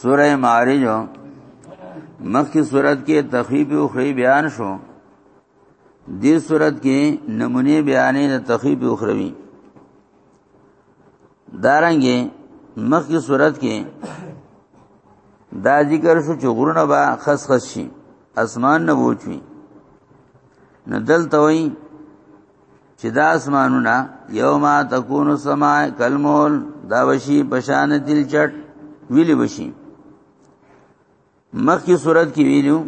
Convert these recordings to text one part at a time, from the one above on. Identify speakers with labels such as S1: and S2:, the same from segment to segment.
S1: سوره معارج مخکې صورت کې تخیب او خری بیان شو دې صورت کې نمونه بیانې د تخیب او خروی دارنګې مخکې صورت کې دا ذکر شو چې غرونه با خس خس شي اسمان نه بوچوي نو دلته وایي چې دا اسمانونه یوما تکون السما کلمول دا وشي بشان دل چټ ویلی وشي مخکې صورت کې ویلو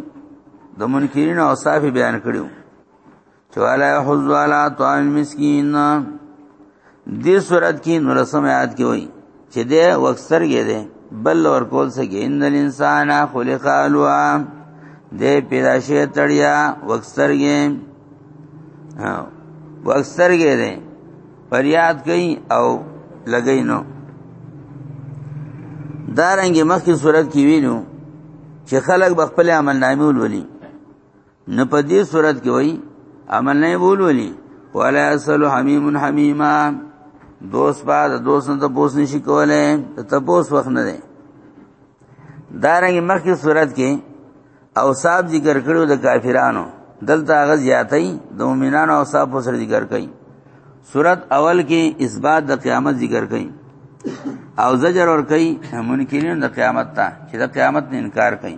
S1: د منکرین او صاف بیان کړیو چې والا حز والا طعام مسکین دې صورت کې نورسم آیات کې وایي چې دې وکسترګې دې بل ور کول سګې ان الانسان خلق الوا دې پیدا شي تړیا وکسترګې وکسترګې دې فریاد کوي او لګی نو دارنګ مخکې صورت کې وینو چې خلک بخپل عمل نامې ولولي نه په دې صورت کې وای عمل نه بول ولی ولا اسل حمیم حمیما دوست با د دوست ته پوس نشي کوله ته پوس وخت نه دی دارنګ مخکې صورت کې اوصاف ذکر کړو د کافرانو دلته هغه زیاتې د مؤمنانو اوصاف سره ذکر کړي صورت اول کې اثبات د قیامت ذکر کړي او زجر ور کوي منکرین د قیامت ته چې د قیامت نه انکار کوي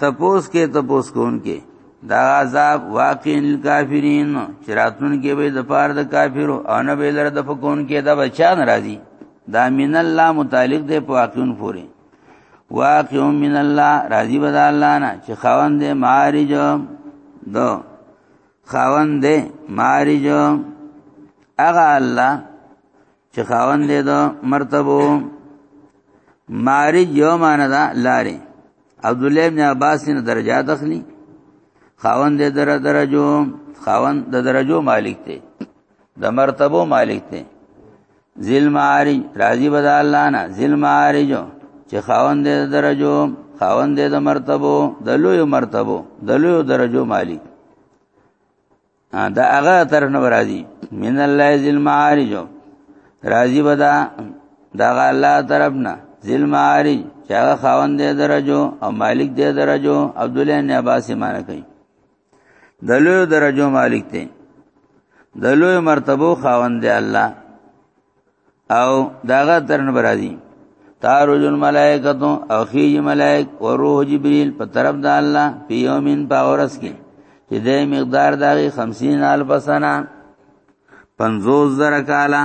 S1: تپوس کې تپوس کون کې دا عذاب واقع للکافرین چراتون کې به د پاره د کافرو او نه به لره د فکون کې دا بچا ناراضي دا من الله متعلق دی په واقعون پورې واقع من الله راضي به د الله نه چې خاوند دې معارج دو خاوند دې معارج هغه الله چې خاوند دې دا مرتبه مارج یو معنا دا لارې عبد الله ابن عباس نه درجات اخلي خاوند دې در درجو خاوند د درجو مالک دی د مرتبو مالک دی ذل معارج راضی بد الله نه ذل معارج چې خاوند دې درجو خاوند دې د مرتبو د لوی مرتبو د لوی درجو مالک دا هغه طرف نه راځي من الله ذل معارج راځي بدا دا الله طرف نه ذل معارج چې هغه خاوند دې درجو او مالک دې درجو عبد الله بن عباس مان کوي دلو درجو مالک ته دلو مرتبه خاوند دې الله او داغه ترن برازي تارج الملائکتو او خیج ملائک و روح جبریل په طرف د الله په یومین په اورس کې چې د مقدار داغي 50 الف سنه 50 زر کالا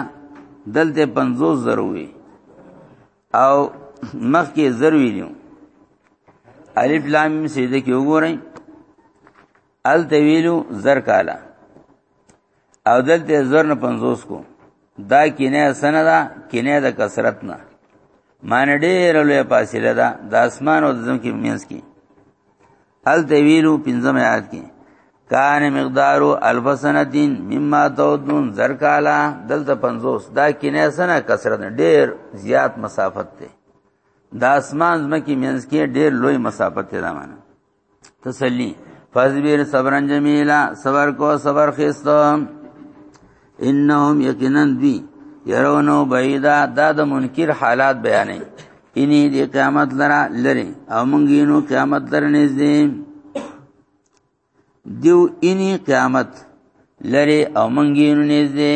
S1: دلته 50 زر وي او مخ کې زر ویلو الف لام سیده کې وګورئ ال تویلو زر کالا او دلته زر نه 50 کو دا کینه سن دا کینه د کثرت نه مان ډېر لوی فاصله ده د اسمان او د زمکې مینس کې ال تویلو پنځم آیات کې کان مقدارو الف سنتین مما تودون زر کالا دلته 50 دا کینه سن کثرت ډېر زیات مسافت ده د اسمان زمکه مینس کې ډېر لوی مسافت دی دا معنی تسلی فذبیر صبرن جمیلا صبر کو صبر خستو انهم یقینا دی يرونو بعیدا دا د منکر حالات بیانې اني د قیامت لرا لري او مونږینو قیامت لر نږدې دیو اني قیامت لري او مونږینو نږدې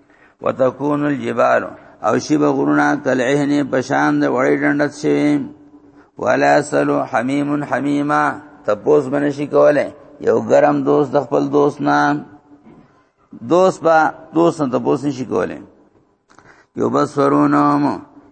S1: وتكون الجبال او شی به غرونه کل عهنه پشان د وړې ډندت شي ولا سلو حمیم حمیما تپوس بنشي کوله یو ګرم دوست د خپل دوست نه دوست با دوست نه تپوس نشي کوله یو بسورونم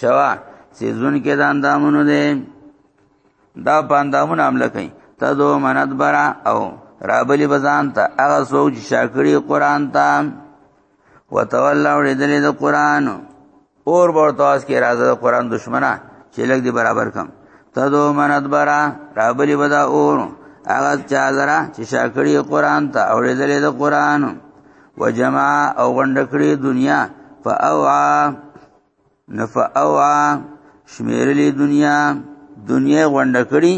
S1: شوا سیزون کې د اندامونو ده دا په اندامونو عمل کوي تدو منت برا او رابلی بزان ته هغه څوک چې شاکړي قران ته وتولى ورېدل د قران اور ورتواس کې راځه د قران دشمنه چې لګ دی برابر کم تدو منت برا رابلی بدا اور هغه چا زرا چې شاکړي قران ته اورېدل د قران وجمع او غندکړي دنیا فاوعا نفعوا شمیرلی دنیا دنیا غونډه کړي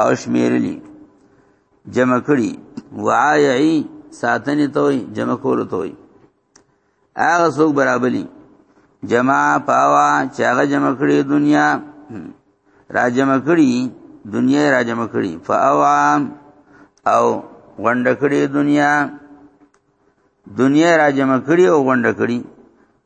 S1: او شمیرلی جمع کړي وعایعی ساتنی توي جمع کول توي هغه څوک برابرلی جمع پاوا چې هغه جمع کړي دنیا را جمع کړي دنیا را جمع کړي فاوا او غونډ کړي دنیا دنیا را جمع کړي او غونډ کړي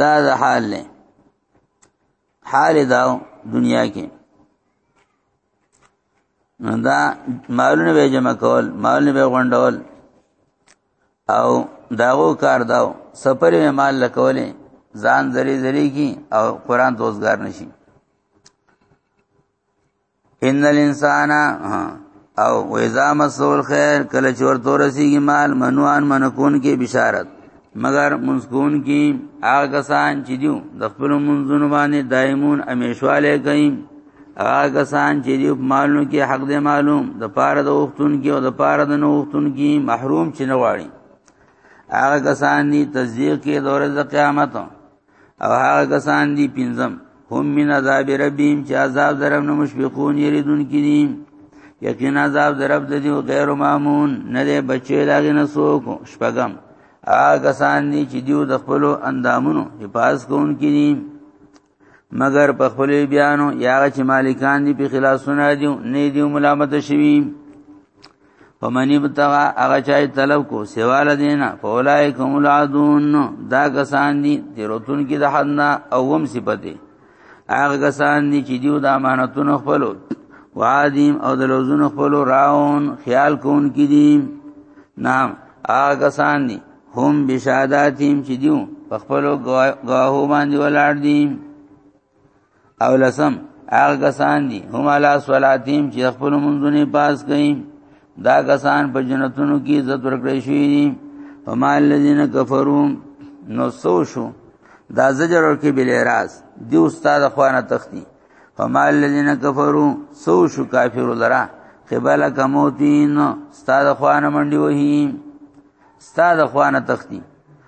S1: دا د حال نه حال دا دنیا کې دا مالونه به جمع کول مالونه به غونډول او داغو کار داو سفر یې مال لکولې ځان ذری ذری کی او قران دوزګار نشي ان الانسان او ویزا مسول خیر کله چور تو رسیږي مال منوان منکون کې بشارت مگر منسکون کې هغه کسان چې دیو د خپل منځونو باندې دایمون امیشواله کوي هغه کسان چې دیو مالونو کې حق دې معلوم د پاره د وختون کې او د پاره د نو وختون کې محروم چې نه واړي هغه کسان دي تصدیق کې د ورځې قیامت او هغه کسان دي پنځم هم من عذاب ربهم چې عذاب درم نه مشفقون یریدون کړي یقینا عذاب درب د دې غیر مامون نه دی بچی لاګې نه سوک شپغم هغه کسان دي چې دیو د خپل اندامونو حفاظ کوون کړي مگر په خپل بیانو یا چې مالکان دي په خلاصونه دي نه دي ملامت شوي فمن ابتغى هغه چا طلب کو سوال دینا فولای کوم العدون دا کسان دي تیروتون کې د حد نه اوم صفته هغه کسان دي چې دیو د امانتونو خپل وادیم او د لوزونو خپل راون خیال کون کې دي نام هغه کسان دي هم بشاداتیم چې دیو په خپل گواهو باندې ولاړ دي او لسم هغه کسان دي هم علا صلاتیم چې خپل منځونه پاس کوي دا کسان په جنتونو کې عزت ورکړي شي دي فما الذين كفروا نو سو شو دا زجر ورکی بل اعتراض دی استاد خوانه تختی فما الذين كفروا سو شو کافر لرا قبل کموتین استاد خوانه منډي وهی استاد خوانه تختی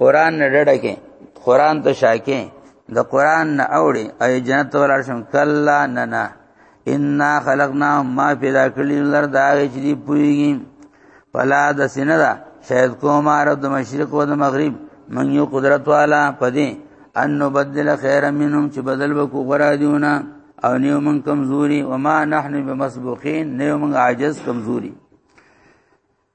S1: قران نه ډډه کې قران ته شاکه د قران نه اوړي اي جنت ولر شم کلا نه نه ان خلقنا ما پیدا کړی لر دا چې دی پويږي فلا د سینه دا شاید کوم عرب د مشرق او د مغرب من یو قدرت والا پدې ان نبدل خیر منهم چې بدل وکړو غرا دیونه او نیو من کمزوري وما نحن بمسبوقين نیو من عاجز کمزوري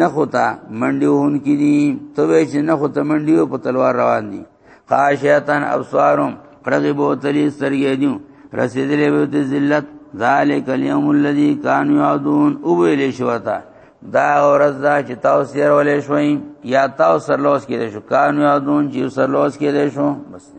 S1: نه خو ته منډي وون کې دي ته وې چې نه خو ته منډي په تلوار روان دي خاشیتن ابصارهم کړهږي بو تلی سترګې دي رسیدلې به ته ذلت ذالک الیوم الذی کان یعدون او ویلې شوتا دا ورځ دا چې تاسو سره ولې شوي یا تاسو سرلوس کې شو کان یعدون چې سرلوس کې شو بس